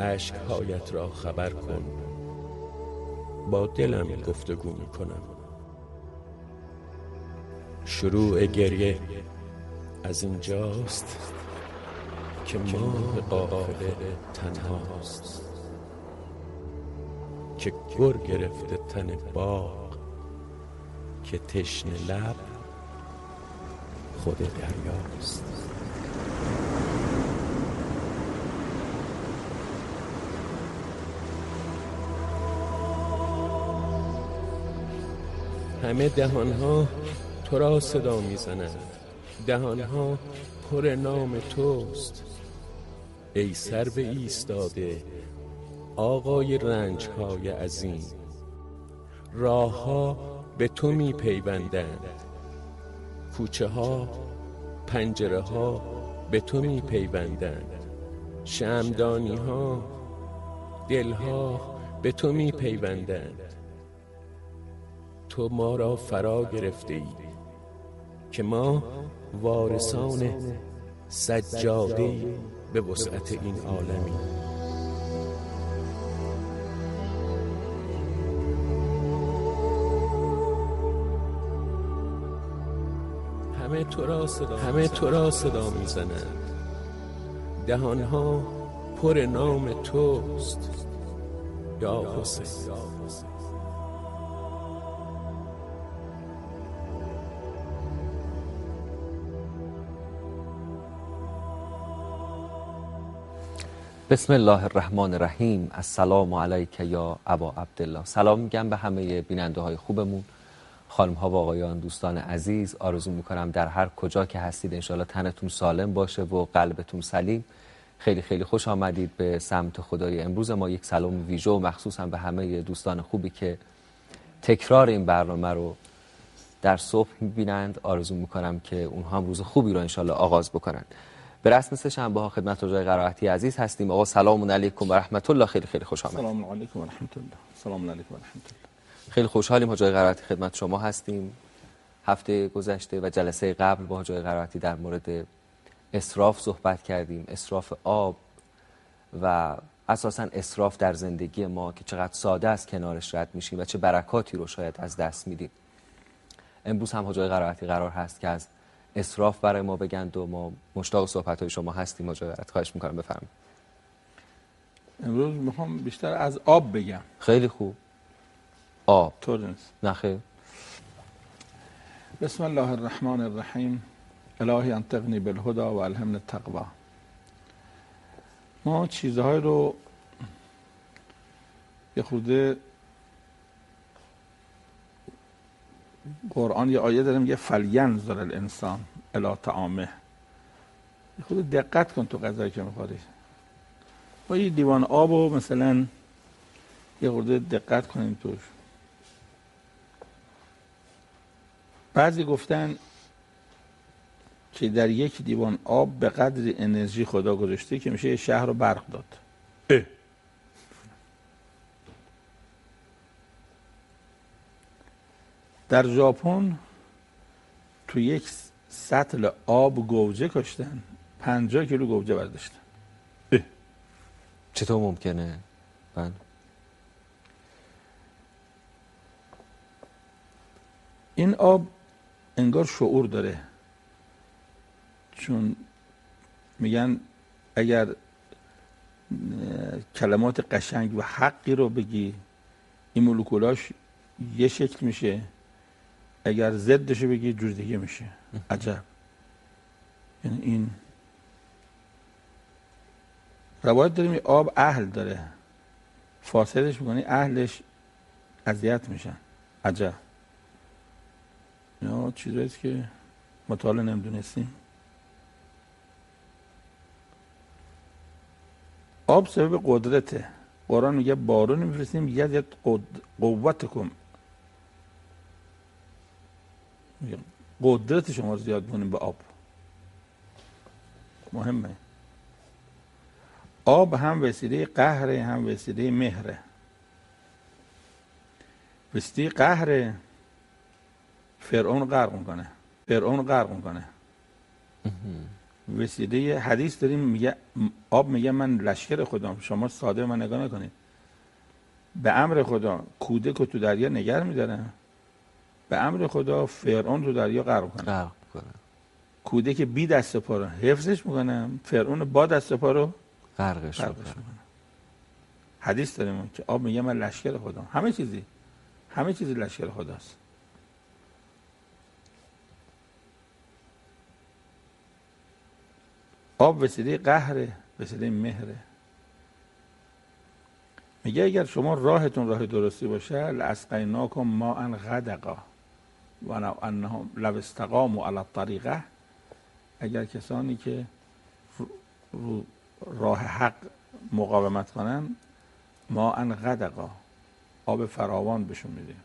عشقهایت را خبر کن. با دلم گفتگو می کنم شروع گریه از اینجاست که ماه قافله تنهاست. که گر گرفته تن باغ که تشن لب خود دریاست. همه دهانها تو را صدا می‌زنند. دهانها پر نام توست. ای سر به ایستاده آقای رنج های عظیم. راه ها به تو می پیوندند کوچه ها پنجره ها به تو می پیوندند شمدانی ها دل ها به تو می پیوندند تو ما را فرا گرفته ای که ما وارثان سجاده به وسعت این عالمی. همه تو را صدا, همه تو را صدا می‌زنند. دهانها پر نام توست. یا حسین بسم الله الرحمن الرحیم السلام علیک یا ابا عبدالله سلام میگم به همه بیننده های خوبمون. خانم ها و آقایان دوستان عزیز آرزو می‌کنم در هر کجا که هستید انشالله تنتون سالم باشه و قلبتون سلیم. خیلی خیلی خوش آمدید به سمت خدای امروز ما. یک سلام ویژه و مخصوصا به همه دوستان خوبی که تکرار این برنامه رو در صبح می‌بینند. آرزو می‌کنم که اونها هم روز خوبی رو انشالله آغاز بکنند. به رسم سه شنبه ها خدمت رجای قرائتی عزیز هستیم. آقا سلام علیکم و رحمت الله خیلی خیلی خوش آمدید. سلام علیکم و رحمت الله سلام علیکم و رحمت الله خیلی خوشحالیم حجای قرائتی خدمت شما هستیم. هفته گذشته و جلسه قبل با حجای قرائتی در مورد اسراف صحبت کردیم. اسراف آب و اساسا اسراف در زندگی ما که چقدر ساده از کنارش رد میشیم و چه برکاتی رو شاید از دست میدیم. امروز هم حجای قرائتی قرار هست که از اسراف برای ما بگند و ما مشتاق صحبت های شما هستیم مجاورت خواهش می‌کنم بفرمایید. امروز می‌خوام بیشتر از آب بگم. خیلی خوب. آب. طور نیست. نخیر بسم الله الرحمن الرحیم. الهی انتقنی بالهدا و الهمن التقوا ما چیزهای رو یه خورده قرآن یه آیه داریم یه فلینظر الانسان الی طعامه. خود دقت کن تو غذایی که می‌خوری. با یه دیوان آب و مثلا یه خورده دقت کنیم توش. بعضی گفتن که در یک دیوان آب به قدر انرژی خدا گذاشته که میشه یه شهر رو برق داد. اه. در ژاپن تو یک سطل آب گوجه کشتن. پنجاه کیلو گوجه برداشتن. چطور ممکنه؟ بله. این آب انگار شعور داره. چون میگن اگر کلمات قشنگ و حقی رو بگی این مولکولاش یه شکل میشه. اگر ضدش بگی جور دیگه میشه. عجب. یعنی این روایت داریم آب اهل داره. فاسدش می‌کنی اهلش اذیت میشن. عجب. اینا چیزایی که مطالعه نمی‌دونستیم آب سبب قدرته. قرآن میگه بارون میفرستیم یه قوت کن قدرت شما رو زیاد کنیم به آب. مهمه. آب هم وسیله قهره هم وسیله مهره. وسیله قهره فرعون غرق می‌کنه. فرعون غرق می‌کنه. وسیله حدیث داریم میگه آب میگه من لشکر خودم شما ساده من نگاه نکنید. به امر خدا کودک رو تو دریا نگر میدارن به امر خدا فرعون تو دریا غرق کنه کودک بی دست پا رو حفظش می‌کنن فرعون با دست پا رو غرقش می‌کنن حدیث داریم که آب میگه من لشکر خودم همه چیزی. همه چیزی لشکر خداست. آب وسیله قهره وسیله مهره. میگه اگر شما راهتون راه درستی باشه لاسقیناکم ما ان غدقا. و انهم لو استقاموا علی الطریقه اگر کسانی که رو- رو راه حق مقاومت کنن ما ان غدقا آب فراوان بهشون میدیم.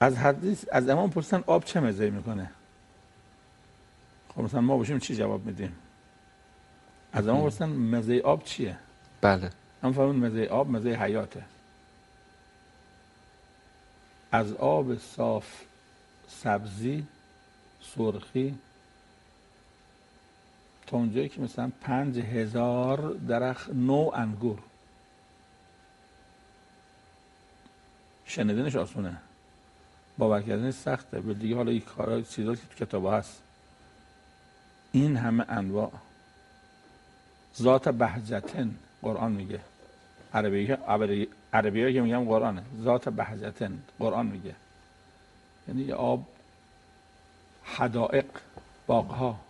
از حدیث از امام پرسن آب چه مزه می‌کنه؟ خب مثلا ما باشیم چی جواب میدیم؟ از امام پرسن مزه آب چیه؟ بله. هم فرمون مزه آب مزه حیاته. از آب صاف سبزی سرخی تا اونجایی که مثلا پنج هزار درخت نو انگور. شنیدنش آسونه. باور کردنش سخته. به دیگه حالا این کارا چیزا که تو کتاب هست. این همه انواع. ذات بهجتن قرآن میگه. عربی عربی عربی که میگم قرآنه. ذات بهجتن. قرآن میگه. یعنی یه آب حدائق باغها.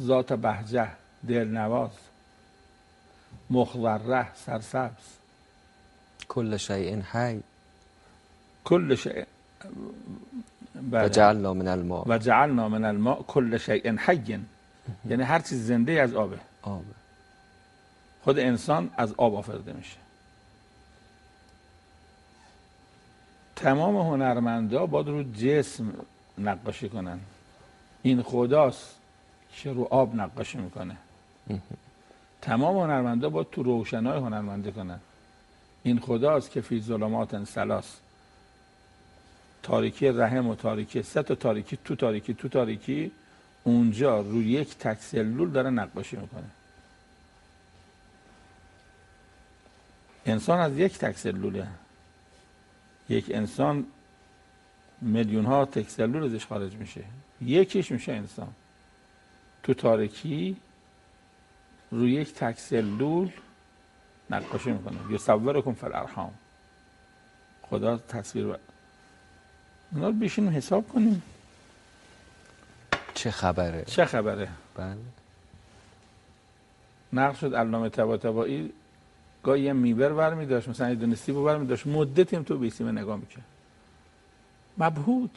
ذات بهجه دلنواز مخضره سرسبز. کل شیء حی. کل شیء و بله. جعلنا من الماء. و جعلنا من الماء کل شیء حی. یعنی هر چیز زنده از آبه. آب خود انسان از آب آفریده میشه. تمام هنرمندا باید رو جسم نقاشی کنن. این خداست که رو آب نقاشی می‌کنه. تمام هنرمندا باید تو روشنای هنرمندی کنن. این خداست که فی ظلمات سلاس تاریکی رحم و تاریکی سه تا تاریکی تو تاریکی تو تاریکی اونجا روی یک تک سلول داره نقاشی می‌کنه. انسان از یک تک سلوله یک انسان میلیون ها تک سلول ازش خارج میشه. یکیش میشه انسان. تو تاریکی روی یک تک سلول نقاشی می‌کنه. یصورکم فی الارحام. خدا تصویر و... اونا رو بشینیم حساب کنیم. چه خبره؟ چه خبره؟ بله. نقل شد علامه طباطبایی گاهی یه میبر برمی داشت مثلا یه دونه سیب برمی داشت مدتی هم تو به سیب نگاه می‌کرد. مبهوت.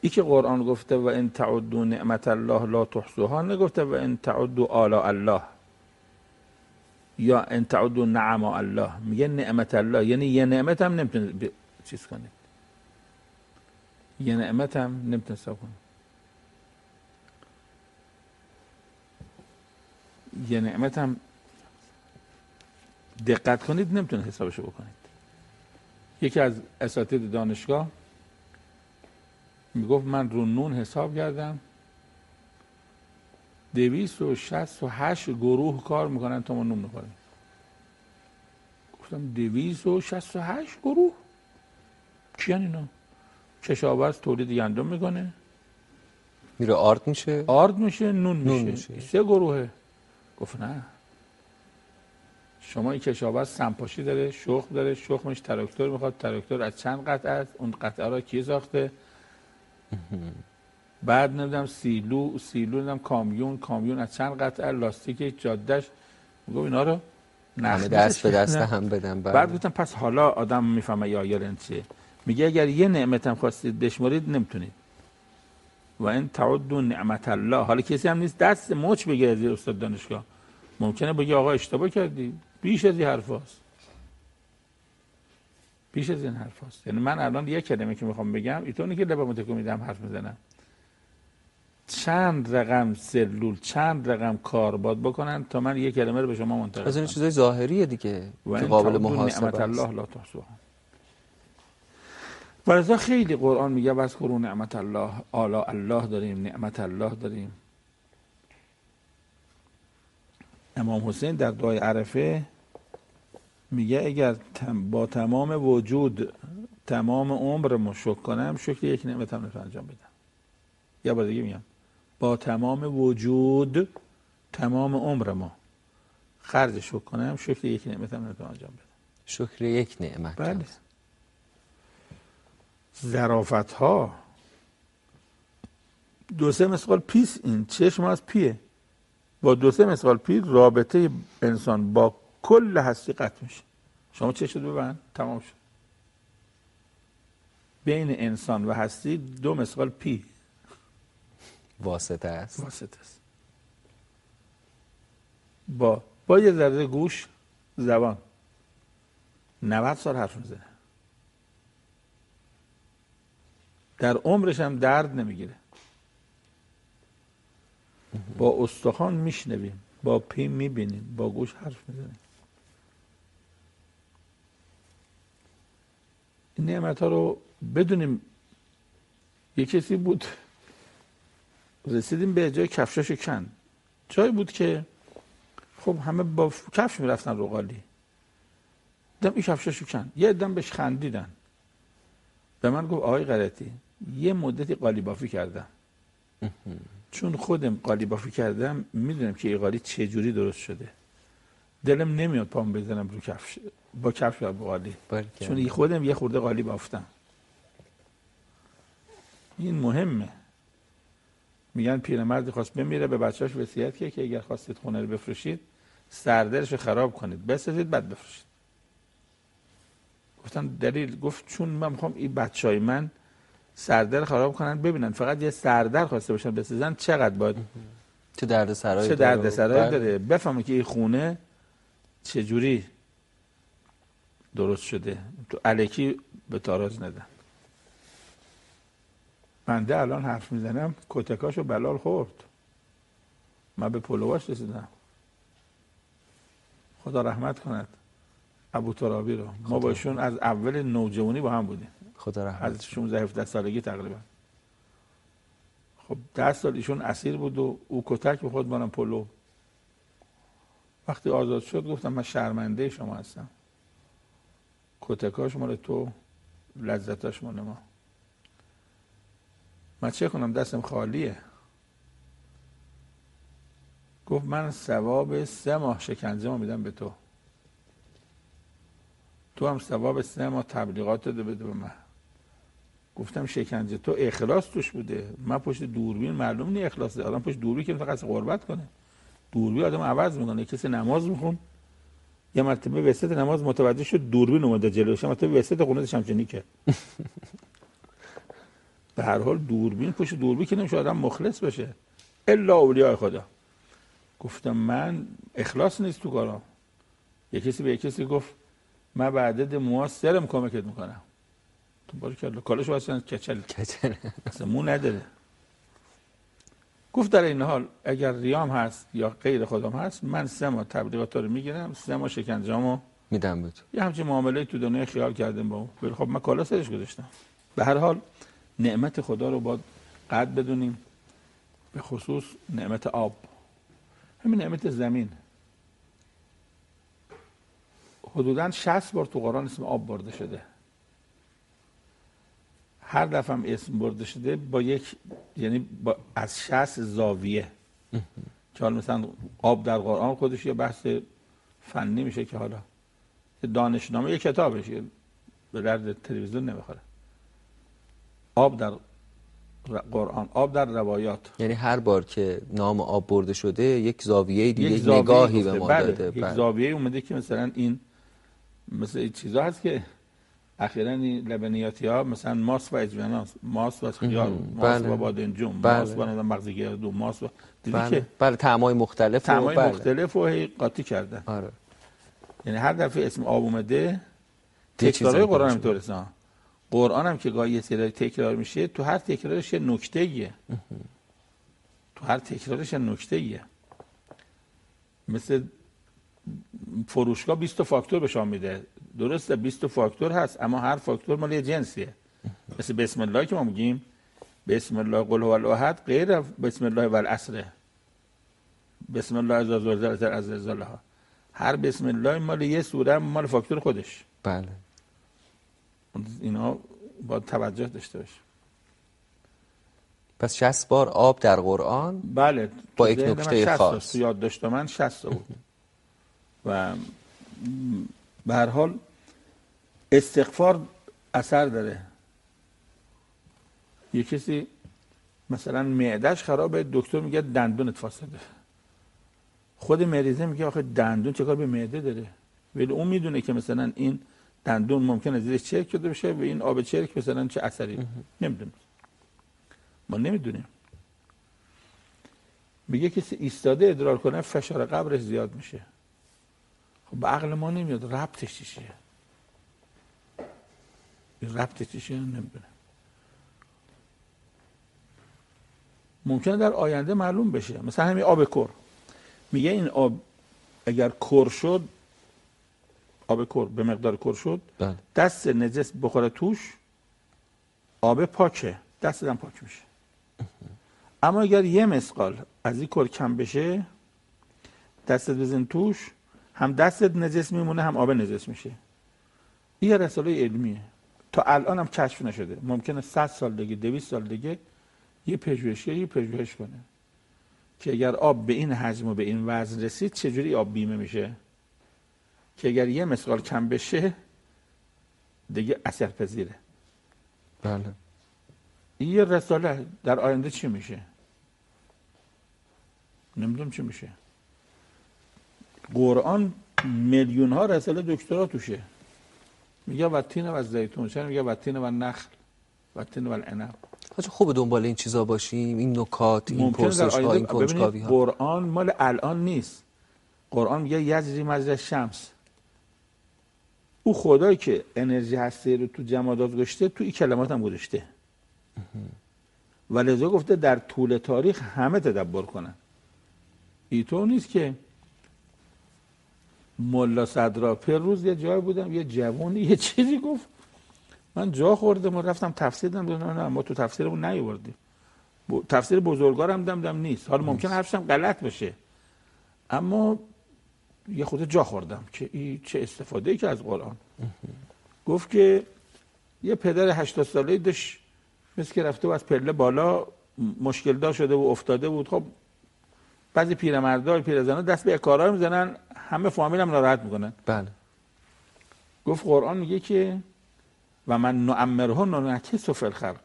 ای که قرآن گفته و ان تعدوا نعمت الله لا تحصوها نگفته و ان تعدوا آلاء الله. یا ان تعدوا نعم الله. میگه نعمت الله. یعنی یه نعمت هم نمی‌تونه ب... چیز کنید یه نعمت هم نمی‌تونه حساب کنید یه نعمت هم دقت کنید نمی‌تونه حسابشو بکنید. یکی از اساتید دانشگاه می‌گفت من رو نون حساب کردم دویست و شست و هشت گروه کار می‌کنن تا ما نون می‌خوریم گفتم دویست و شست و هشت گروه؟ کیان اینا؟ کشاورز تولید گندم می‌کنه. میره آرد میشه؟ آرد میشه نون میشه, میشه. سه گروهه. گفت نه. شما این کشاورز سمپاشی داره شخم داره شخمش تراکتور می‌خواد تراکتور از چند قطعه است اون قطعه را کی ساخته؟ بعد نمی‌دونم سیلو سیلو نمی‌دونم کامیون کامیون از چند قطعه لاستیک جادهش میگم اینا رو همه دست به. دست هم بدن بله. بعد گفتم پس حالا آدم می‌فهمه یا یارن چیه. میگه اگر یه نعمت هم خواستید بشمارید نمی‌تونید. و این تعدوا نعمت الله. حالا کسی هم نیست دست مچ بگیره استاد دانشگاه. ممکنه بگه آقا اشتباه کردی. بیش از این حرف هست. بیش از این حرف هست. یعنی من الان یه کلمه که می‌خوام بگم اینطوری که لبا متکو میدم حرف می‌زنم چند رقم سلول چند رقم کار باد بکنن تا من یه کلمه رو به شما منتقل از این چیزای ظاهریه دیگه و که قابل محاسبه. الله لا تحصوها ولذا خیلی قرآن میگه از قرون نعمت الله آلا الله داریم نعمت الله داریم امام حسین در دعای عرفه میگه اگر با تمام وجود تمام عمر شکر کنم شکر یک نعمت هم انجام بدم. یا با دیگه میگم با تمام وجود تمام عمر ما خرج شکر کنم شکر یک نعمت هم انجام بدم. شکر یک نعمت بله. ظرافت ها دو سه مثقال پیس این چشم از پیه. با دو سه مثقال پی رابطه انسان با کل هستی قطع میشه. شما چه شد ببند؟ تمام شد. بین انسان و هستی دو مثقال پی. واسطه است. واسطه است. با با یه ذره گوش زبان. 90 سال حرف می‌زنه. در عمرش هم درد نمی‌گیره. با استخوان میشنویم با پی می‌بینیم با گوش حرف می‌زنیم. این نعمت ها رو بدونیم. یه کسی بود. رسیدیم به جای کفشاش کن جایی بود که خب همه با کفش می‌رفتن رو قالی دم این کفشاشو کن یه دم بهش خندیدن. به من گفت آقای غلطی یه مدتی قالی بافی کردم. چون خودم قالی بافی کردم می‌دونم که این قالی چه جوری درست شده. دلم نمیاد پام بزنم رو کفش با کفش با قالی. چون خودم یه خورده قالی بافتم. این مهمه. میگن پیرمردی خواست بمیره به بچه‌اش وصیت که اگر خواستید خونه رو بفروشید سردرش خراب کنید. بسازید بعد بفروشید. گفتن دلیل گفت چون من می‌خوام این بچه های من سردر خراب کنن ببینن فقط یه سردر خواسته باشن بسازن چقدر باید؟ چه درد سرایی چه درد سرایی بله. داره؟ بفهمه که این خونه چجوری درست شده؟ تو علکی به تاراز ندن بنده الان حرف می‌زنم کتکاشو بلال خورد. من به پلواش رسیدم. خدا رحمت کند. ابو ترابی رو. ما با ایشون از اول نوجوانی با هم بودیم. خدا رحمت از 16 17 سالگی تقریبا. خب ده سال ایشون اسیر بود و او کتک به خود منم پلو. وقتی آزاد شد گفتم من شرمنده شما هستم. کتکاش مال تو لذتاش مال ما. من چه کنم؟ دستم خالیه. گفت من ثواب سه ماه شکنجه ما میدم به تو. تو هم ثواب سه ماه تبلیغات ده بده به من. گفتم شکنجه تو اخلاص توش بوده. من پشت دوربین معلوم نی اخلاصه آدم پشت دوربین که فقط قربت کنه. دوربین آدم عوض می‌کنه کسی نماز میخون یه مرتبه وسط نماز متوجه شد دوربین اومده جلوش مرتبه وسط قنوت شمچنی که به هر حال دوربین پشت دوربین که نمیشه آدم مخلص بشه. الا اولیاء خدا. گفتم من اخلاص نیست تو کارم یه کسی به یه کسی گفت من بعدد موها سرم کمکت می‌کنم. تو باری کرد کالش واسه کچل کچل. اصلا مو نداره. گفت در این حال اگر ریام هست یا غیر خودم هست من سه ماه تبلیغات رو می‌گیرم سه ماه شکنجامو میدم بود یه همچین معامله تو دنیا خیال کردم با اون. خب من کالا سرش گذاشتم. به هر حال نعمت خدا رو باید قد بدونیم به خصوص نعمت آب. همین نعمت زمین. حدودا 60 بار تو قرآن اسم آب برده شده. هر دفعه هم اسم برده شده با یک یعنی با از 60 زاویه که حالا مثلا آب در قرآن خودش یه بحث فنی میشه که حالا دانشنامه یه کتابش به درد تلویزیون نمی‌خوره آب در قرآن آب در روایات یعنی هر بار که نام آب برده شده یک زاویه دیگه یک نگاهی به ما بله. داده یک بله. زاویه اومده که مثلا این مثل این چیزا هست که اخیرا این لبنیاتی ها مثلا ماس و اجواناس ماس و خیار ماس بله. و بادنجون بله. ماس و مغزی گردو ماس و دیدی بله. که بله طعمای مختلف طعمای بله. مختلف رو هی قاطی کردن. آره. یعنی هر دفعه اسم آب اومده تکرارای قرآن هم طور قرآن هم که گاهی یه تکرار میشه تو هر تکرارش یه نکته ایه تو هر تکرارش یه نکته ایه مثل فروشگاه 20 فاکتور به شما میده. درسته 20 فاکتور هست اما هر فاکتور مال یه جنسیه. مثل بسم الله که ما میگیم بسم الله قل هو الاحد غیر بسم الله و العصر. بسم الله از زلزله از زلزله ها هر بسم الله مال یه سوره مال فاکتور خودش. بله. اینا با توجه داشته باشه پس 60 بار آب در قرآن بله با یک نکته 60 خاص. یاد داشته من 60 تا بود. و به هر حال استغفار اثر داره. یه کسی مثلا معدش خرابه دکتر میگه دندونت فاسده. خود مریضه میگه آخه دندون چه کار به معده داره؟ ولی اون می‌دونه که مثلا این دندون ممکنه زیرش چرک شده بشه و این آب چرک مثلا چه اثری؟ نمی‌دونه. ما نمی‌دونیم. میگه کسی ایستاده ادرار کنه فشار قبرش زیاد میشه. خب به عقل ما نمیاد. ربطش چیه؟ ربطش چیه؟ نمی‌دونه ممکنه در آینده معلوم بشه. مثلا همین آب کر. میگه این آب اگر کر شد آب کر به مقدار کر شد بله. دست نجس بخوره توش آب پاکه. دست هم پاک میشه. اما اگر یه مسقال از این کل کم بشه دستت بزن توش هم دستت نجس میمونه هم آب نجس میشه. این یه رساله علمیه. تا الان هم کشف نشده. ممکنه 100 سال دیگه 200 سال دیگه یه پژوهشگری پژوهش کنه. که اگر آب به این حجم و به این وزن رسید چجوری آب بیمه میشه؟ که اگر یه مسقال کم بشه دیگه اثر پذیره. بله. این یه رساله در آینده چی میشه؟ نمی‌دونم چی میشه. قرآن میلیون ها رساله دکترا توشه. میگه و تین و زیتون چرا میگه و تین و نخل و تین و العنب. حاجی خوب دنبال این چیزا باشیم این نکات این پرسش ها این کنجکاوی ببینید ها قرآن مال الان نیست. قرآن میگه یجری مجری شمس. او خدایی که انرژی هسته رو تو جمادات گذاشته تو این کلمات هم گذاشته. و لذا گفته در طول تاریخ همه تدبر کنن. اینطور نیست که ملا صدرا پر روز یه جای بودم یه جوانی یه چیزی گفت. من جا خوردم و رفتم تفسیر دادم. نه نه ما تو تفسیرمون ب- تفسیر بزرگارم دم دم نیست. حالا ممکن حرفشم غلط باشه اما یه خود جا خوردم که این چه استفاده ای که از قرآن. گفت که یه پدر 80 ساله داشت مثل که رفته و از پله بالا مشکل دار شده و افتاده بود. خب بعضی پیرمردا پیرزنا دست به کارا می‌زنن. همه فامیل هم ناراحت می‌کنن. بله. گفت قرآن میگه که و من نعمره ننکس فی الخلق.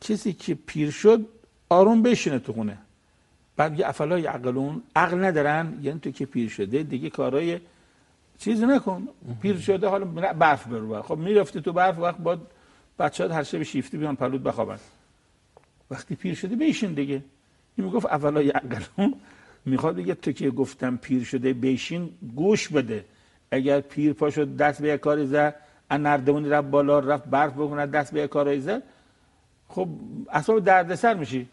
کسی که پیر شد آروم بشینه تو خونه. بعد میگه افلا یعقلون؟ عقل ندارن یعنی تو که پیر شده دیگه کارای چیز نکن. پیر شده حالا برف برو خب می‌رفتی تو برف وقت بعد بچه‌ها هر شب شیفتی بیان پلوت بخوابن. وقتی پیر شده بشین دیگه. این می‌گفت افلا یعقلون؟ می‌خواد بگه تو که گفتم پیر شده بشین گوش بده. اگر پیر پا شد دست به یک کاری زد ان نردمونی رفت بالا رفت برف بکنه دست به یک کاری زد خب اسباب دردسر میشی.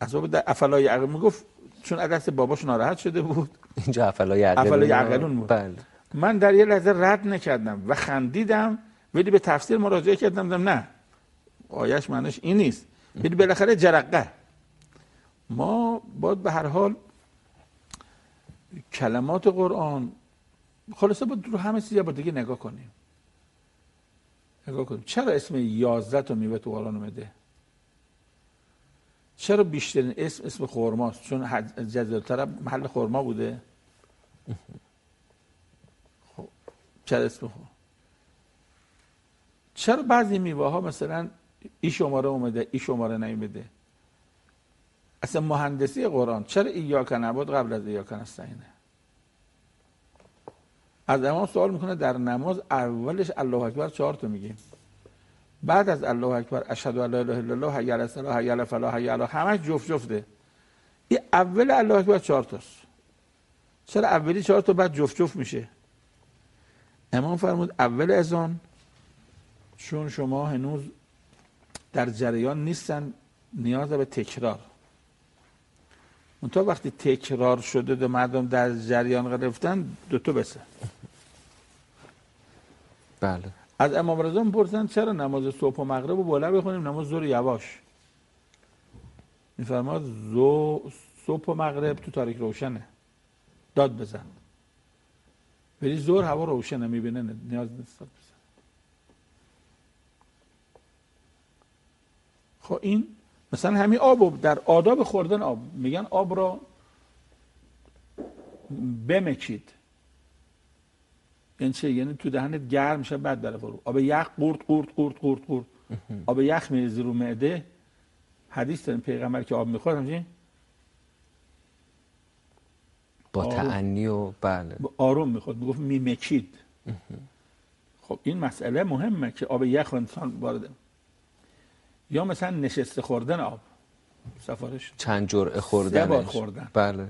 اسباب در... افلا یعقلون می‌گفت چون دست باباش ناراحت شده بود. اینجا افلا یعقلون افلا یعقلون بود. بله. من در یه لحظه رد نکردم و خندیدم ولی به تفسیر مراجعه کردم نه. آیش معنیش این نیست. ولی بالاخره جرقه. ما باید به هر حال کلمات قرآن خلاصه باید رو همه چیز با دیگه نگاه کنیم. نگاه کنیم. چرا اسم یازده تا میوه تو قرآن اومده؟ چرا بیشترین اسم اسم خورماست چون جزیره محل خورما بوده. خب چرا اسم خورما چرا بعضی میوه ها مثلا ای شماره اومده ای شماره نیومده؟ اصلا مهندسی قرآن. چرا ایاک نبود؟ قبل از ایاک نستعینه. از امام سوال می‌کنه در نماز اولش الله اکبر چهار تا میگیم. بعد از الله اکبر اشهد ان لا اله الا الله حی علی الصلاه حی علی الفلاح حی علی همش جفت جفته. این اول الله اکبر چهار تاست. چرا اولی چهار تا بعد جفت جفت میشه؟ امام فرمود اول اذان چون شما هنوز در جریان نیستن نیاز به تکرار. منتها وقتی تکرار شده و مردم در جریان گرفتن دو تا بسه. بله. از امام رضا می‌پرسن چرا نماز صبح و مغرب رو بلند بخونیم؟ نماز ظهر یواش. میفرماد صبح و مغرب تو تاریک روشنه. داد بزن. ولی زور هوا روشنه می‌بینه نیاز نیست بزن خب این مثلا همین آب در آداب خوردن آب میگن آب را بمکید. یعنی چه یعنی تو دهنت گرم میشه بعد بره فرو. آب یخ قورت قورت قورت قورت قورت. آب یخ میریزی رو معده. حدیث داریم پیغمبر که آب می‌خورد همچین؟ با تعنی و بله. آروم می‌خورد. می‌گفت میمکید. خب این مسئله مهمه که آب یخ انسان وارد یا مثلا نشسته خوردن آب. سفارش. چند جرعه خوردن بار خوردن. بله.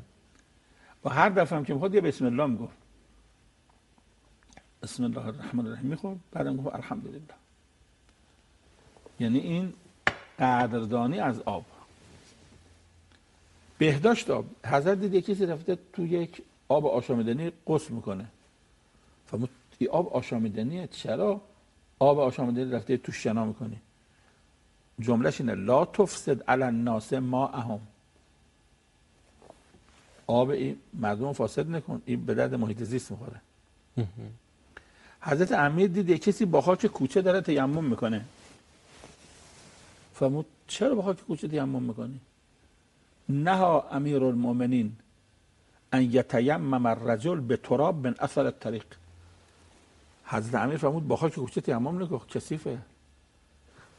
و هر دفعه هم که می‌خواد یه بسم الله می‌گفت. بسم الله الرحمن الرحیم می‌خورد. بعدم گفت الحمدلله. یعنی این قدردانی از آب. بهداشت آب. حضرت دید کسی رفته تو یک آب آشامیدنی قسل می‌کنه. فرمود این آب آشامیدنیه؟ چرا؟ آب آشامیدنی رفته تو شنا می‌کنی. جملهش اینه. لا تفسد علی الناس ما اهم. آب این مردم فاسد نکن. این به درد محیط زیست می‌خوره. حضرت امیر دید کسی با خاک کوچه داره تیمم می‌کنه. فرمود چرا با خاک کوچه تیمم می‌کنی؟ نها امیر المؤمنین ان یتیمم الرجل به تراب من اثر الطریق. حضرت امیر فرمود با خاک کوچه تیمم نکن کثیفه.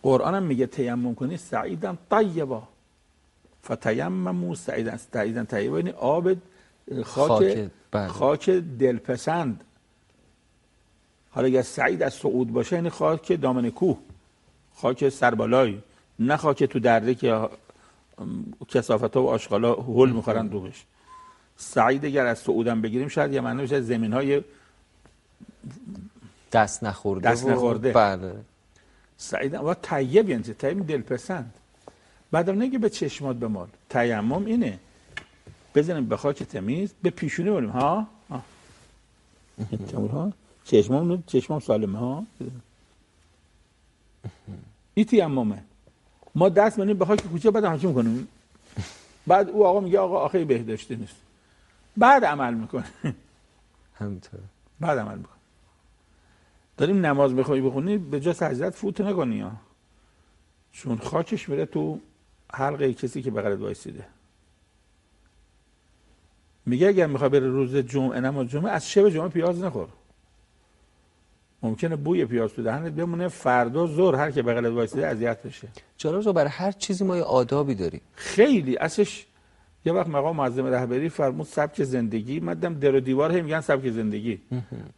قرآن هم میگه تیمم کنی سعیدن طیبا. فتیممو سعیدن. سعیدن طیبا یعنی آب خاک خاک, دلپسند. حالا اگر سعید از سعود باشه یعنی خاک دامن کوه خاک سربالایی نه خاک تو درده که کسافت ها و آشغالا هول می‌خورن دوبش. سعید اگر از سعودم بگیریم شاید یه معنی بشه زمین های دست نخورده دست نخورده. بله. سعید و طیب یعنی طیب دلپسند. بعدم نگه به چشمات بمال تیمم اینه. بزنیم به خاک تمیز به پیشونی بریم. ها؟ ها؟ ها چشمام چشمام سالمه ها؟ این تیممه. ما دست منیم به خاک کوچه بعد همچی می‌کنیم بعد او آقا میگه آقا آخه بهداشتی نیست. بعد عمل می‌کنه. همینطور بعد عمل می‌کنه. داریم نماز بخوای بخونی به جا سجدت فوت نکنی ها. چون خاکش میره تو حلقه کسی که بغلت وایسیده. میگه اگر می‌خوای بره روز جمعه نماز جمعه از شب جمعه پیاز نخور. ممکنه بوی پیاز تو دهنت بمونه فردا زور هر که بغلت وایسیده اذیت بشه. جناب رو برای هر چیزی ما یه آدابی داریم. خیلی اصلش یه وقت مقام معظم رهبری فرمود سبک زندگی. مدام در و دیوار هم میگن سبک زندگی.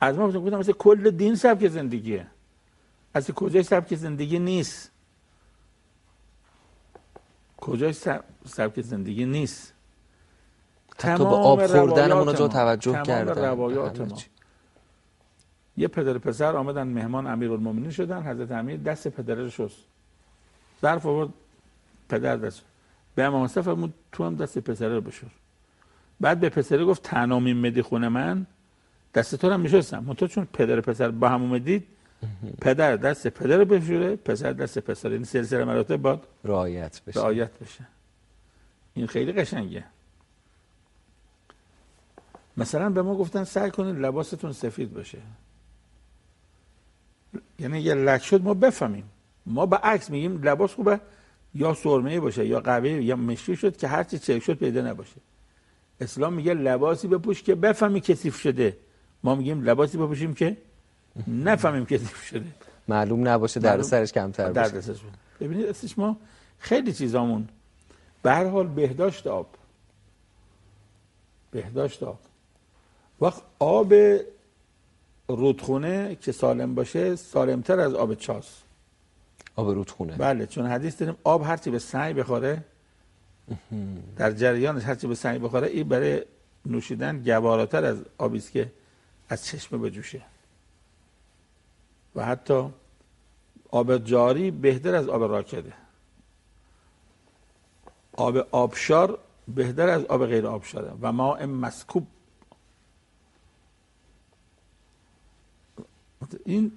از ما گفتم مثل کل دین سبک زندگیه. از کجای سبک زندگی نیست؟ کجای سبک زندگی نیست؟ حتی با آب خوردن جا توجه کردن. روایات ما یه پدر پسر آمدن مهمان امیرالمومنین شدن حضرت امیر دست پدر رو شست. ظرف آورد پدر دست. به امام فرمود تو هم دست پسره رو بشور. بعد به پسره گفت تنها میمدی خونه من دست تو هم میشستم. تو چون پدر پسر با هم اومدید پدر دست پدر رو بشوره پسر دست پسر این یعنی سلسله مراتب باید رعایت بشه. رعایت بشه. این خیلی قشنگه. مثلا به ما گفتن سعی کنید لباستون سفید باشه. یعنی یه لک شد ما بفهمیم. ما به عکس میگیم لباس خوبه یا سرمه باشه یا قهوه یا مشکی شد که هرچی چک شد پیدا نباشه. اسلام میگه لباسی بپوش که بفهمی کثیف شده. ما میگیم لباسی بپوشیم که نفهمیم کثیف شده. معلوم نباشه در سرش کمتر باشه. سرش ببینید اسمش ما خیلی چیزامون. به هر حال بهداشت آب. بهداشت آب. وقت آب رودخونه که سالم باشه سالمتر از آب چاست. آب رودخونه بله چون حدیث داریم آب هرچی به سعی بخوره در جریانش هرچی به سعی بخوره این برای نوشیدن گواراتر از آبی است که از چشمه بجوشه و حتی آب جاری بهتر از آب راکده. آب آبشار بهتر از آب غیر آبشاره. و ما مسکوب. این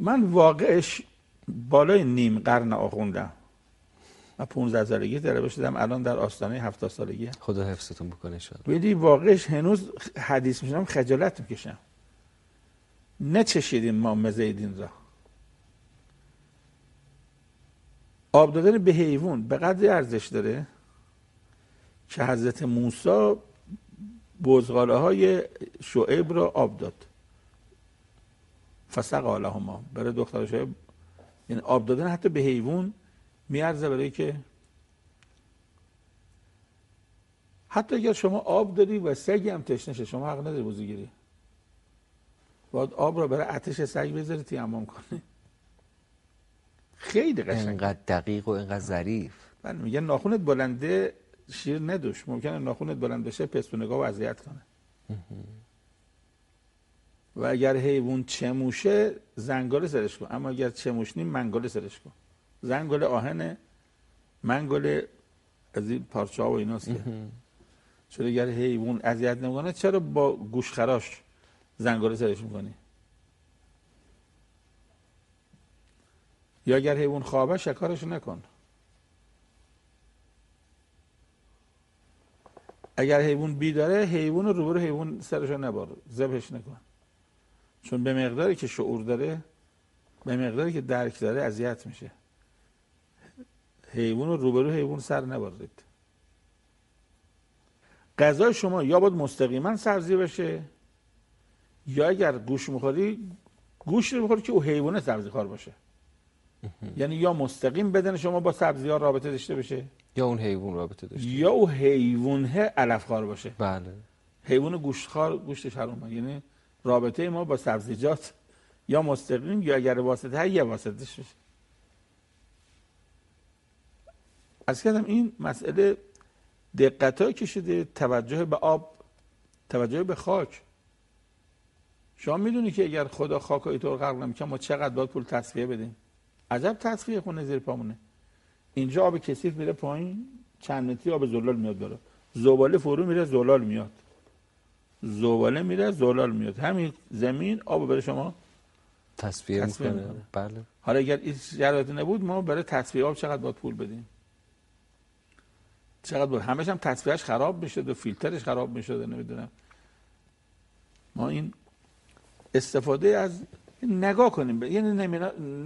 من واقعش بالای نیم قرن آخوندم من 15 سالگی تربیت شدم الان در آستانه 70 سالگی خدا حفظتون بکنه شد ولی واقعش هنوز حدیث میشنم خجالت می‌کشم نچشیدین ما مزه دین را. آب دادن به حیوان به قدر ارزش داره که حضرت موسی بزغاله های شعیب را آب داد. فسق برای دختر شعیب یعنی آب دادن حتی به حیوان میارزه برای که حتی اگر شما آب داری و سگی هم تشنشه شما حق نداری بوزی گیری. باید آب را برای اتش سگ بذاری تیمام کنی خیلی قشنگ. اینقدر دقیق و اینقدر ظریف. من میگن ناخونت بلنده شیر ندوش. ممکنه ناخونت بلند بشه پستونگاه و اذیت کنه. و اگر حیوان چموشه زنگال سرش کن. اما اگر چموش نیم منگال سرش کن. زنگال آهنه منگال از این پارچه ها و ایناست که. چرا اگر حیوان اذیت نمی‌کنه چرا با گوش خراش زنگال سرش می‌کنی؟ یا اگر حیوان خوابه شکارش نکن. اگر حیوان بیداره حیوان رو روبرو حیوان سرشو نبار. ذبحش نکن. چون به مقداری که شعور داره به مقداری که درک داره اذیت میشه. حیوان رو روبرو حیوان سر نبارید غذای شما یا باید مستقیما سبزی بشه یا اگر گوش می‌خوری گوش رو که او حیوانه سبزی کار باشه. یعنی یا مستقیم بدن شما با سبزی ها رابطه داشته بشه یا اون حیوان رابطه داشته یا او حیوانه علف خار باشه. بله. حیوان گوشتخوار گوشتش حرومه. یعنی رابطه ما با سبزیجات یا مستقیم یا اگر واسطه یه واسطه شده از کردم این مسئله دقت های کشیده توجه به آب توجه به خاک. شما می‌دونی که اگر خدا خاک های طور غرق نمی‌کنه ما چقدر باید پول تصفیه بدیم؟ عجب تصفیه خونه زیر پامونه اینجا آب کثیف میره پایین چند متری آب زلال میاد بالا. زباله فرو میره زلال میاد. زباله میره زلال میاد. همین زمین آب برای شما تصفیه می‌کنه. بله. حالا اگر این شرایط نبود ما برای تصفیه آب چقدر باید پول بدیم؟ چقدر بود همش هم تصفیهش خراب میشه و فیلترش خراب میشه نمی‌دونم. ما این استفاده از نگاه کنیم. یعنی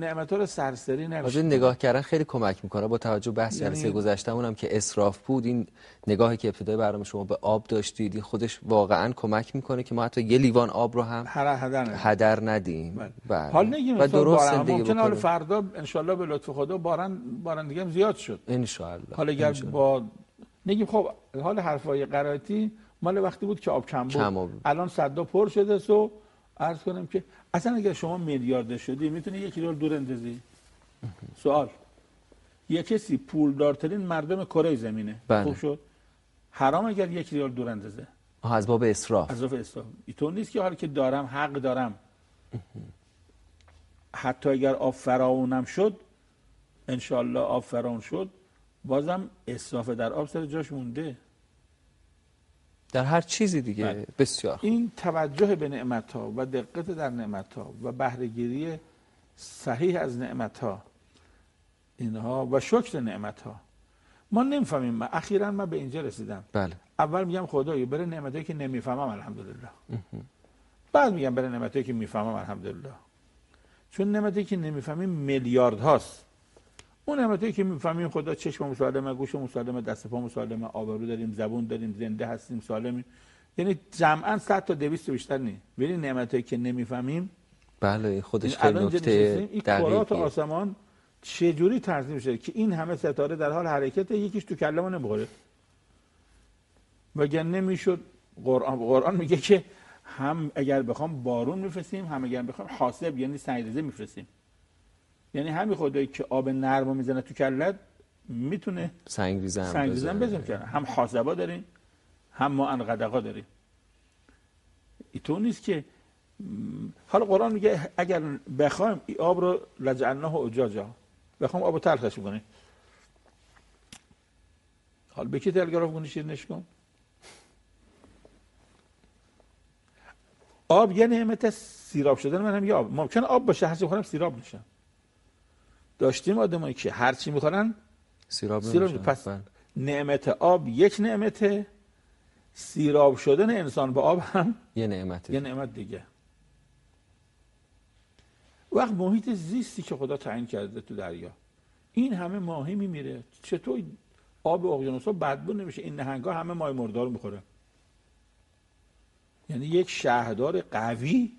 نعمت ها رو سرسری نمیشه نگاه کردن خیلی کمک می‌کنه. با توجه بحث یعنی... جلسه گذشتمون هم که اسراف بود این نگاهی که ابتدای برنامه شما به آب داشتید این خودش واقعا کمک می‌کنه که ما حتی یه لیوان آب رو هم هدر, هدر ندیم. بله. بله. حال نگیم و درست ممکن حال فردا ان به لطف خدا باران باران دیگه هم زیاد شد. ان حالا اگر با نگیم خب حال حرفای قرائتی مال وقتی بود که آب کم بود. کم. الان صدا پر شده سو عرض کنم که اصلا اگر شما میلیارد شدی می‌تونی یک ریال دور اندازی؟ سوال. یه کسی پولدارترین مردم کره زمینه. بله. خوب شد؟ حرام اگر یک ریال دور اندازه. از باب اسراف. از باب اسراف. اینطور نیست که حالا که دارم حق دارم. حتی اگر آب فراونم شد انشالله آب فراون شد بازم اسراف در آب سر جاش مونده. در هر چیزی دیگه. بله. بسیار. این توجه به نعمت ها و دقت در نعمت ها و بهرهگیری صحیح از نعمت ها اینها و شکر نعمت ها ما نمی‌فهمیم. اخیرا من به اینجا رسیدم. بله. اول میگم خدایا بره نعمتایی که نمی‌فهمم الحمدلله. بعد میگم بره نعمتایی که می‌فهمم الحمدلله. چون نعمتی که نمی‌فهمیم میلیارد هاست اون نعمتی که می‌فهمیم خدا چشم مسالمه گوش مسالمه دست پا مسالمه آبرو داریم زبون داریم زنده هستیم سالمیم. یعنی جمعا 100 تا 200 بیشتر نی. ولی نعمتی که نمی‌فهمیم. بله خودش خیلی نکته این کرات آسمان چه جوری تنظیم شده که این همه ستاره در حال حرکت یکیش تو کله ما نمی‌خوره؟ وگر نمی‌شد قرآن قرآن میگه که هم اگر بخوام بارون میفرستیم هم اگر بخوام حاسب یعنی سنگریزه میفرستیم. یعنی همین خدایی که آب نرم می‌زنه تو کلت می‌تونه سنگ ریزن سنگ ریزن بزن کنه هم حاسبا داریم هم ما انقدقا داریم. ایتون نیست که حالا قرآن میگه اگر بخوایم ای آب رو لجعناه اجاجا بخوایم آب تلخش بکنیم حالا به کی تلگراف کنی شیرنش کن؟ آب یه نعمت سیراب شدن من هم یه آب. ممکن آب باشه هر چی بخورم سیراب میشم داشتیم آدمایی که هر چی می‌خورن سیراب سیراب. پس بله. نعمت آب یک نعمته سیراب شدن انسان به آب هم یه نعمتی یه نعمت دیگه. وقت محیط زیستی که خدا تعیین کرده تو دریا. این همه ماهی میمیره. چطور آب اقیانوس ها بدبو نمیشه؟ این نهنگا همه مای مردار می‌خوره. یعنی یک شهردار قوی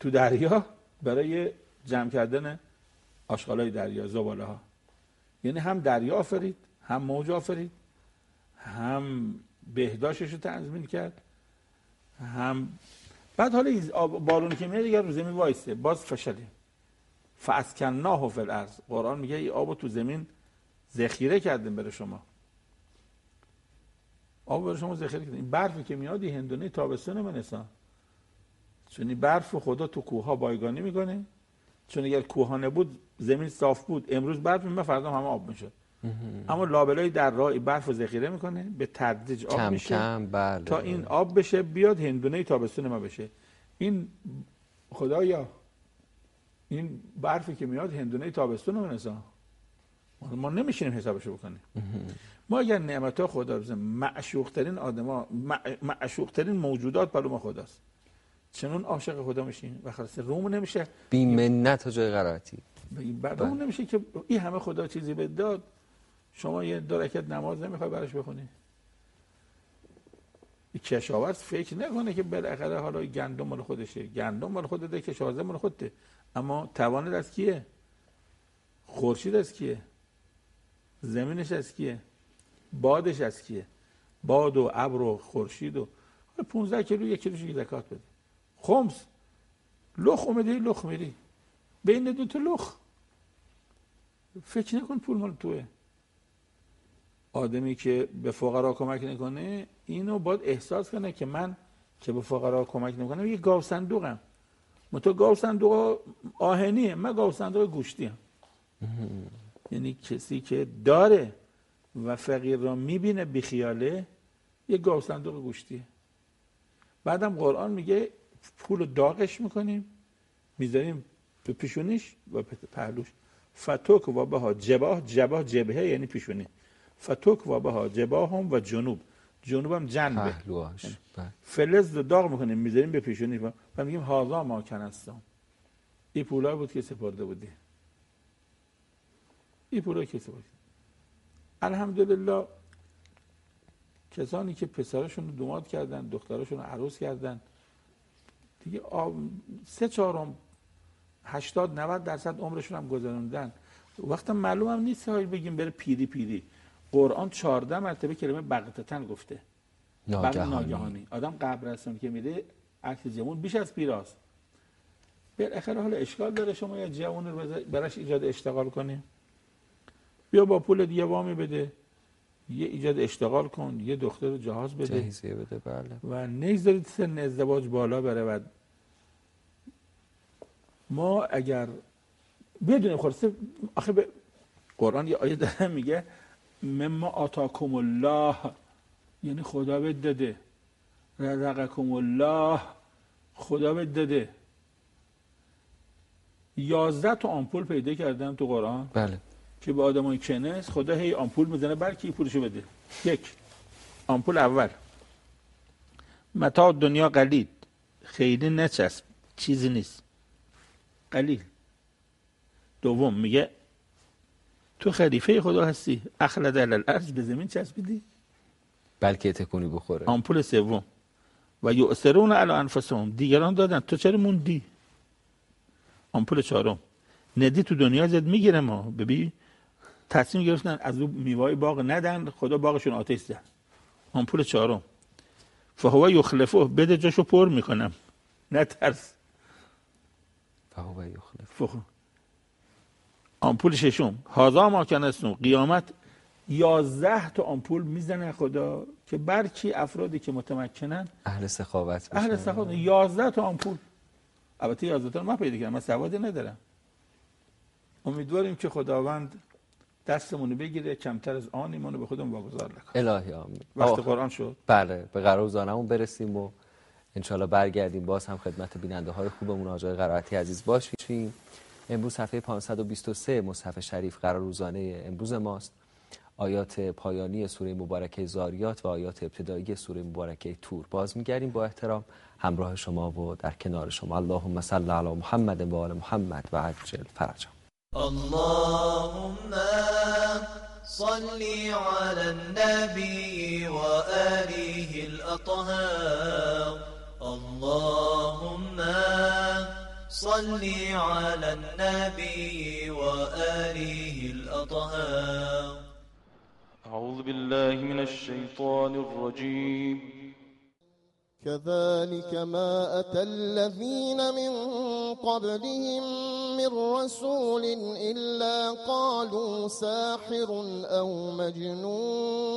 تو دریا برای جمع کردن آشغالای دریا زباله ها یعنی هم دریا آفرید هم موج آفرید هم بهداشتش رو تنظیم کرد هم بعد حالا این بارونی که میاد دیگه رو زمین وایسته. باز فشلیم فاسکناه فی الارض. قرآن میگه این آب تو زمین ذخیره کردیم برای شما. آب برای شما ذخیره کردیم. این برفی که میاد هندونه تابستون من انسان چون این برف خدا تو کوه ها بایگانی می‌کنه. چون اگر کوه ها نبود زمین صاف بود. امروز برف میمه فردا همه آب می‌شد. اما لابلای در راه برف رو ذخیره می‌کنه به تدریج آب کم میشه. کم بله تا این آب بشه بیاد هندونه تابستون ما بشه. این خدایا این برفی که میاد هندونه تابستون من انسان ما نمیشینیم حسابشو بکنیم. ما اگر نعمت ها خدا بزنیم معشوق ترین آدما معشوق ترین موجودات برای ما خداست. چنون عاشق خدا میشیم و خلاص روم نمیشه. بی منت جای قرائتی بعد روم نمیشه که این همه خدا چیزی به داد شما یه دو رکعت نماز نمی‌خوای براش بخونی. کشاورز فکر نکنه که بالاخره حالا گندم مال خودشه. گندم مال خودته کشاورزه مال خودته. اما توان از کیه؟ خورشید از کیه؟ زمینش از کیه؟ بادش از کیه؟ باد و ابر و خورشید و 15 کیلو یک کیلوش زکات بده. خمس. لخ اومده لخ میری. بین دو تا لخ. فکر نکن پول مال توه. آدمی که به فقرا کمک نکنه اینو باید احساس کنه که من که به فقرا کمک نکنم یه گاو صندوقم. تو گاو صندوق آهنیه من گاو صندوق گوشتی هم. یعنی کسی که داره و فقیر را می‌بینه بیخیاله یه گاو صندوق گوشتیه بعدم قرآن میگه پول داغش می‌کنیم می‌ذاریم به پیشونیش و پهلوش. فتوک و بها جباه جباه جبهه یعنی پیشونی. فتوک و بها جباه هم و جنوب. جنوب هم جنبه پهلوهاش بله. فلز رو داغ می‌کنیم می‌ذاریم به پیشونی. و میگیم هازا ما کنستم. این پولای بود که سپرده بودی. این پولای که سپرده. الحمدلله کسانی که پسرشون رو دوماد کردن دخترشون رو عروس کردن. دیگه آب... سه چهارم هشتاد 90 درصد عمرشون هم گذروندن. وقتا معلوم هم نیست های بگیم بره پیری پیری. قرآن 14 مرتبه کلمه بغتتن گفته. ناگهانی. ناگهانی. آدم قبرستان که میره عکس جوون بیش از پیراست بالاخره حالا اشکال داره شما یه جوون رو براش ایجاد اشتغال کنی بیا با پول دیگه وامی بده. یه ایجاد اشتغال کن. یه دختر رو جهاز بده. جهیزیه بده بله. و نگذارید سن ازدواج بالا بره و ما اگر بدونیم خلاصه آخه به قرآن یه آیه داره میگه مما آتاکم الله یعنی خدا بهت داده. رزقکم الله خدا بهت داده. یازده تا آمپول پیدا کردن تو قرآن. بله. که به آدمای کنس خدا هی آمپول می‌زنه بلکه پولشو بده. یک آمپول اول. متاع دنیا قلیل خیلی نچسب. چیزی نیست. قلیل. دوم میگه تو خلیفه خدا هستی. اخلد علی الارض به زمین چسبیدی؟ بلکه تکونی بخوره. آمپول سوم. و یؤثرون علی انفسهم. دیگران دادن. تو چرا موندی؟ آمپول چهارم. ندی تو دنیا زد می‌گیره ما. ببین تصمیم گرفتن از اون میوای باغ ندن. خدا باغشون آتش زد. آمپول چهارم. فهو یخلفه بده جاشو پر می‌کنم. نه ترس فهو یخلف. آمپول ششم. هازا ما کنستون قیامت یازده تا آمپول می‌زنه خدا که برکی افرادی که متمکنن اهل سخاوت بشن. اهل سخاوت. یازده تا آمپول البته یازده تا من پیدا کردم. من سوادی ندارم. امیدواریم که خداوند دستمون رو بگیره کمتر از آنیمون رو به خودمون واگذار نکنه. الهی آمین. وقت قرآن شد. بله به قرار زانمون برسیم و انشالله برگردیم. باز هم خدمت بیننده های خوبمون آجای قرائتی عزیز باشیم. امروز صفحه 523 مصحف شریف قرار روزانه امروز ماست. آیات پایانی سوره مبارکه زاریات و آیات ابتدایی سوره مبارکه تور. باز میگردیم با احترام. همراه شما و در کنار شما. اللهم صل علی محمد و آل محمد و عجل فرجا اللهم صل على النبي وآله الأطهار اللهم صل على النبي وآله الأطهار. أعوذ بالله من الشيطان الرجيم. كذلك ما أتى الذين من قبلهم من رسول إلا قالوا ساحر أو مجنون.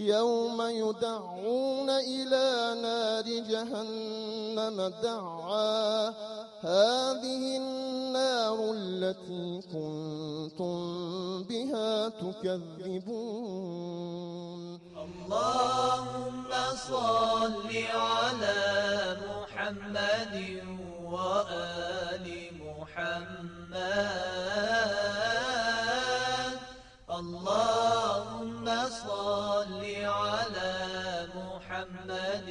يوم يدعون إلى نار جهنم دعا. هذه النار التي كنتم بها تكذبون. اللهم صل على محمد وآل محمد. اللهم صل على محمد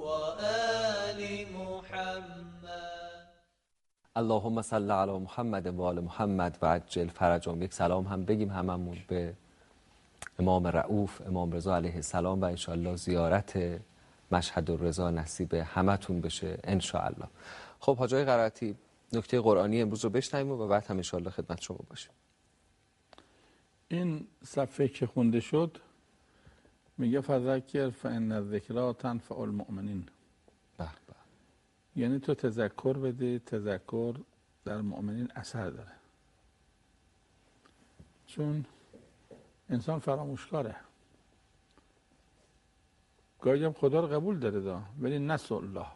وآل محمد. اللهم صل علی محمد و آل محمد و عجل فرجهم یک سلام هم بگیم هممون به امام رعوف امام رضا علیه السلام و انشاءالله زیارت مشهد الرضا نصیب همتون بشه انشاءالله. خب حاجای قرائتی نکته قرآنی امروز رو بشنویم و بعد هم انشاءالله خدمت شما باشیم. این صفحه که خونده شد میگه فذکر فان الذکرا تنفع المؤمنین. به به. یعنی تو تذکر بده تذکر در مؤمنین اثر داره. چون انسان فراموشکاره. گاهی هم خدا رو قبول داره دا ولی نسو الله.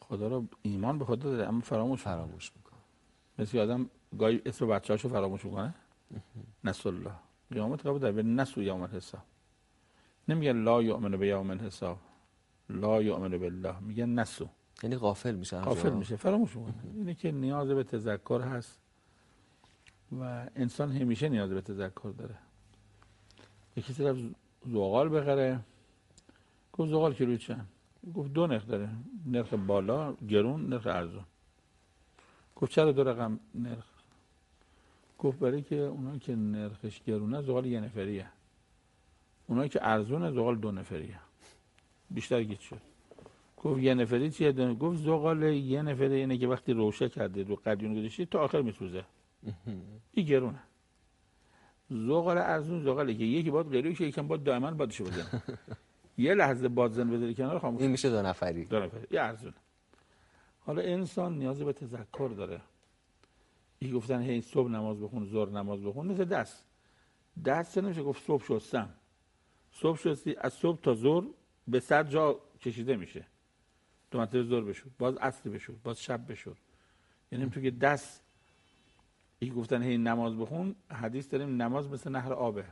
خدا رو ایمان به خدا داره اما فراموش می‌کنه. فراموش می‌کنم مثل آدم گاهی اسم بچه هاشو فراموش می‌کنه. نسو الله قیامت قبول داره ولی نسو یوم الحساب. نمیگه لا یؤمن به یوم الحساب. لا یؤمن بالله. میگه نسو یعنی غافل میشن غافل میشه. فراموش می‌کنه. اینه که نیاز به تذکر هست و انسان همیشه نیاز به تذکر داره. یکی طرف زغال بخره. گفت زغال کیلو چند؟ گفت دو نرخ داره. نرخ بالا گرون نرخ ارزون. گفت چرا دو رقم نرخ گفت برای که اونایی که نرخش گرونه زغال یه نفریه. اونایی که ارزونه زغال دو نفریه. بیشتر گیت شد. گفت یه نفری چیه؟ دونه گفت زغال یه نفری اینه که وقتی روشه کرده رو قدیون گذاشتی تا آخر میسوزه. این گرونه. زغال ارزون زغاله که یکی باید قلیو شه یکم باید دائما بادشو بزنه. یه لحظه بادزن بذاری کنار خاموش این میشه دو نفری. دو نفر یه ارزونه حالا انسان نیاز به تذکر داره. این گفتن هی صبح نماز بخون زور نماز بخون. مثل دست. دست نمیشه گفت صبح شستم. صبح شستی از صبح تا زور به صد جا کشیده میشه. دو مرتبه زور بشود باز اصل بشود باز شب بشود یعنی تو که دست این گفتن هی نماز بخون. حدیث داریم نماز مثل نهر آبه.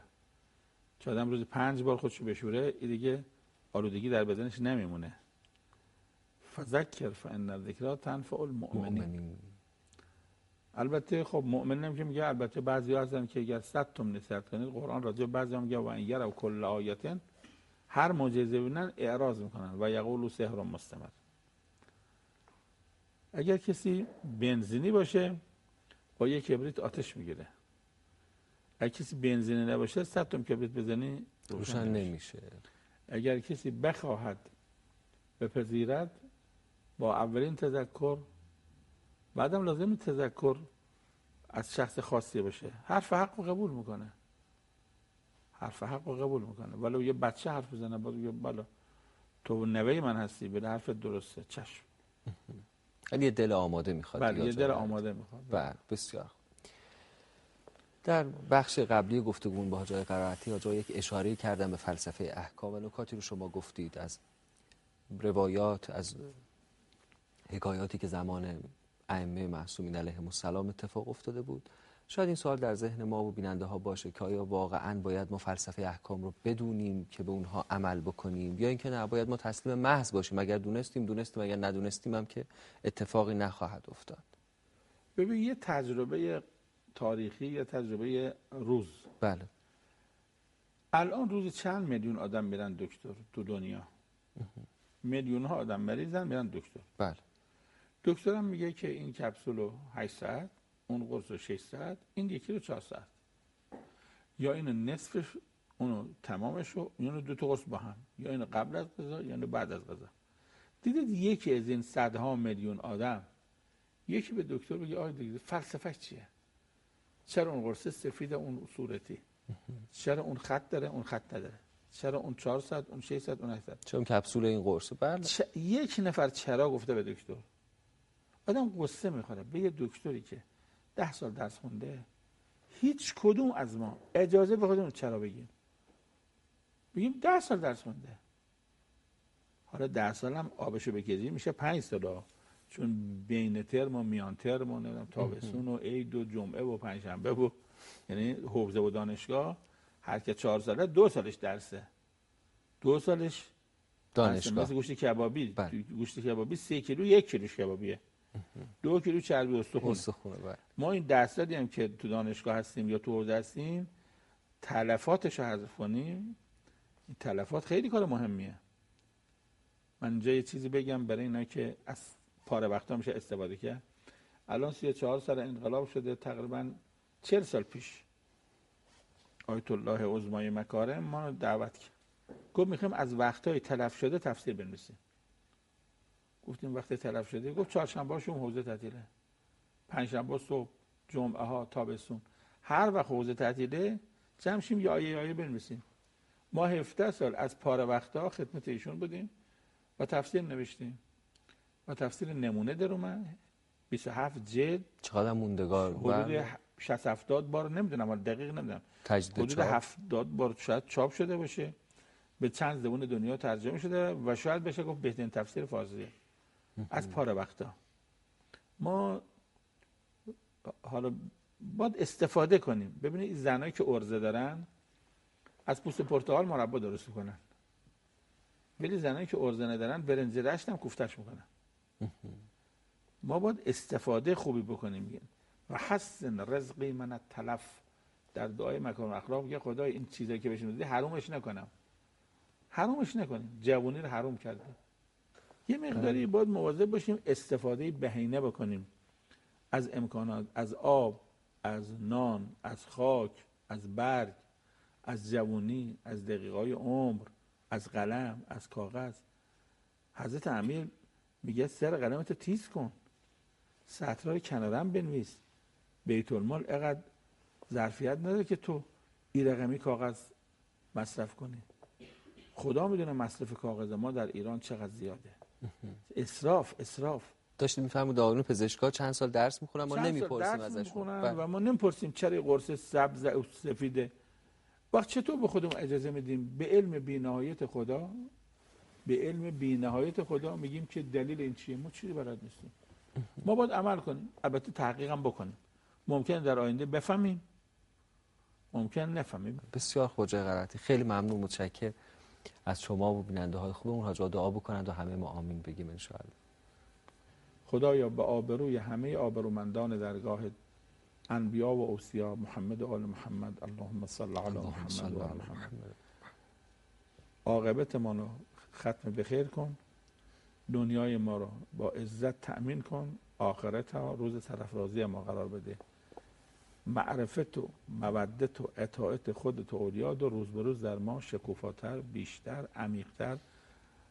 که آدم روز پنج بار خودشو بشوره این دیگه آلودگی در بدنش نمیمونه. فذکر فان الذکرا تنفع المؤمنین. مؤمنین. البته خب مؤمن که میگه البته بعضی هستن که اگر صد تا نصیحت کنید قرآن راجع بعضی هم میگه و ان یروا کل آیتن هر معجزه ببینن اعراض می‌کنن. و یقولوا سحر مستمر اگر کسی بنزینی باشه با یک کبریت آتش می‌گیره. اگر کسی بنزینی نباشه صد تا کبریت بزنی روشن نمیشه. اگر کسی بخواهد بپذیرد با اولین تذکر بعدم لازم تذکر از شخص خاصی باشه. حرف حق رو قبول می‌کنه. حرف حق رو قبول می‌کنه. ولو یه بچه حرف بزنه باید بگه بالا تو نوه من هستی بله حرف درسته. چشم. ولی یه دل آماده می‌خواد بله یه دل. آماده می‌خواد. بله. بسیار خوب. در بخش قبلی گفتگون با جای قرائتی جای یک اشاره کردم به فلسفه احکام و نکاتی رو شما گفتید از روایات از حکایاتی که زمان ائمه معصومین علیهم السلام اتفاق افتاده بود. شاید این سوال در ذهن ما و بیننده ها باشه که آیا واقعا باید ما فلسفه احکام رو بدونیم که به اونها عمل بکنیم یا اینکه نه باید ما تسلیم محض باشیم. اگر دونستیم دونستیم اگر ندونستیم هم که اتفاقی نخواهد افتاد. ببین یه تجربه تاریخی یه تجربه روز. بله. الان روز چند میلیون آدم میرن دکتر تو دنیا؟ میلیون ها آدم مریضن میرن دکتر. بله. دکترم میگه که این کپسول رو 8 ساعت اون قرص رو 6 ساعت این یکی رو 4 ساعت یا اینو نصفش اونو تمامش رو اینو دو تا قرص با هم یا اینو قبل از غذا یا اینو بعد از غذا. دیدید یکی از این صدها میلیون آدم یکی به دکتر بگه آی دکتر فلسفه چیه؟ چرا اون قرص سفید اون صورتی؟ چرا اون خط داره اون خط نداره؟ چرا اون 4 ساعت اون 6 ساعت اون 8 ساعت چون کپسول این قرص بله. چ- یک نفر چرا گفته به دکتر؟ آدم قصه می‌خوره. به یه دکتری که ده سال درس خونده هیچ کدوم از ما اجازه به خودمون چرا بگیم؟ بگیم ده سال درس خونده. حالا ده سال هم آبشو بکشیم میشه پنج سال. چون بین ترم و میان ترم و نمی‌دونم تابستون و عید و جمعه و پنجشنبه و یعنی حوزه و دانشگاه. هر که چهار ساله دو سالش درسه. دو سالش دانشگاه. مثل گوشت کبابی. بله. گوشت کبابی سه کیلو یک کیلوش کبابیه. دو کیلو چربی استخون استخونه بله. ما این درصدی هم که تو دانشگاه هستیم یا تو حوزه هستیم تلفاتش رو حذف کنیم این تلفات خیلی کار مهمیه. من اینجا یه چیزی بگم برای اینا که از پاره وقتا میشه استفاده کرد. الان سی چهار سال انقلاب شده تقریبا چل سال پیش. آیت الله عظمای مکارم ما رو دعوت کرد. گفت می‌خوایم از وقتهای تلف شده تفسیر بنویسیم. گفتیم وقت تلف شده. گفت چهارشنبه شون حوزه تعطیله. پنجشنبه صبح جمعه ها تابستون. هر وقت حوزه تعطیله جمع شیم یه آیه آیه بنویسیم. ما 17 سال از پاره وقتا خدمت ایشون بودیم و تفسیر نوشتیم. و تفسیر نمونه در اومد. 27 جلد. چقدر موندگار؟ حدود بله. 60 70 بار نمی‌دونم ولی دقیق نمی‌دونم. حدود چاپ. 70 بار شاید چاپ شده باشه. به چند زبان دنیا ترجمه شده و شاید بشه گفت بهترین تفسیر فارسی از پاره وقتا. ما حالا باید استفاده کنیم. ببینید این زنایی که ارزه دارن از پوست پرتقال مربا درست کنن ولی زنایی که ارزه ندارن برنج رشت هم کوفتش می‌کنن. ما باید استفاده خوبی بکنیم. میگن و حسن رزقی من تلف در دعای مکارم اخلاق میگه خدای این چیزایی که بهش میدی حرومش نکنم. حرامش نکنیم. جوانی رو حرام کردیم یه مقداری باید مواظب باشیم استفاده بهینه بکنیم. از امکانات از آب از نان از خاک از برگ از جوانی از دقیقای عمر از قلم از کاغذ. حضرت امیر میگه سر قلمتو تیز کن. سطرهای کنارم بنویس. بیت المال اقدر ظرفیت نداره که تو ای رقمی کاغذ مصرف کنی. خدا می‌دونه مصرف کاغذ ما در ایران چقدر زیاده. اسراف اسراف. داشتیم می‌فهمم دارون پزشکا چند سال درس می‌خونن ما نمی‌پرسیم ازشون بله. و ما نمی‌پرسیم چرا قرص سبز و سفیده. وقت چطور به خودمون اجازه میدیم؟ به علم بینهایت خدا به علم بینهایت خدا میگیم که دلیل این چیه؟ ما چیزی بلد نیستیم. ما باید عمل کنیم. البته تحقیق هم بکنیم. ممکن در آینده بفهمیم. ممکن نفهمیم. بسیار خوب جای غلطی. خیلی ممنون متشکر از شما و بیننده های خوبمون حاجا دعا بکنند و همه ما آمین بگیم انشاءالله. خدایا به آبروی همه آبرومندان درگاه انبیا و اوصیا محمد و آل محمد اللهم صل علی محمد و آل محمد. عاقبت ما رو ختم بخیر کن. دنیای ما رو با عزت تأمین کن. آخرت ها روز سرفرازی ما قرار بده. معرفت و مودت و اطاعت خودت و اولیاد و روز به روز در ما شکوفاتر بیشتر عمیقتر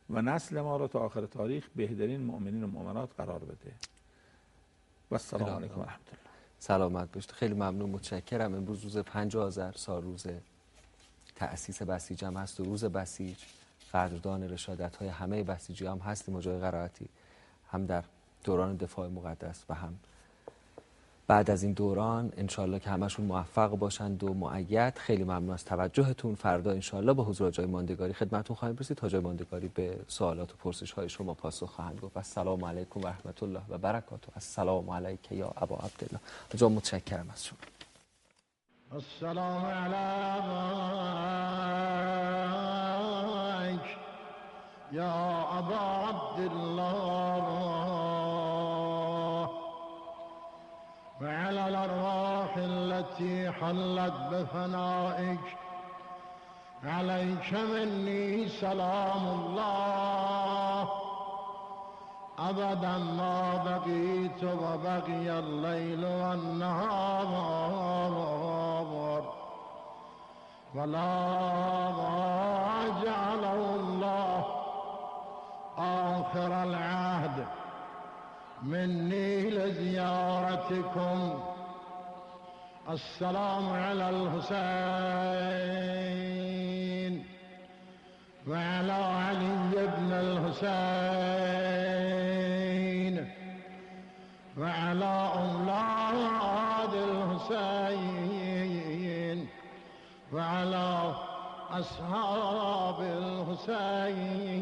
و نسل ما رو تا آخر تاریخ بهترین مؤمنین و مؤمنات قرار بده. و السلام علیکم و. رحمت الله سلامت باشید. خیلی ممنون متشکرم. امروز روز 50 آذر سال روز تأسیس بسیج هم هست و روز بسیج قدردان رشادت های همه بسیجی هم هستیم و جای قرائتی هم در دوران دفاع مقدس و هم بعد از این دوران انشالله که همشون موفق باشند و معید. خیلی ممنون از توجهتون. فردا انشالله با حضور جای ماندگاری خدمتون خواهیم رسید تا جای ماندگاری به سوالات و پرسش های شما پاسخ خواهند گفت. السلام علیکم و رحمت الله و برکاته. السلام علیک یا ابا عبدالله. جا متشکرم از شما. السلام عليك يا أبا عبد وعلى الأرواح التي حلت بفنائك. عليك مني سلام الله. أبدا ما بقيت وبقي الليل والنهار. ولا ما جعله الله آخر العهد. مني لزيارتكم. السلام على الحسين وعلى علي بن الحسين وعلى أولاد الحسين وعلى أصحاب الحسين.